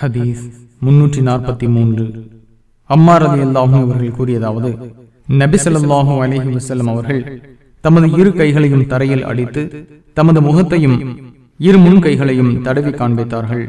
ஹதீஸ் முன்னூற்றி நாற்பத்தி மூன்று அம்மா ரதி அல்லாஹும் அவர்கள் கூறியதாவது நபி ஸல்லல்லாஹு அலைஹி அவர்கள் தமது இரு கைகளையும் தரையில் அடித்து தமது முகத்தையும் இரு முன் கைகளையும் தடவி காண்பித்தார்கள்.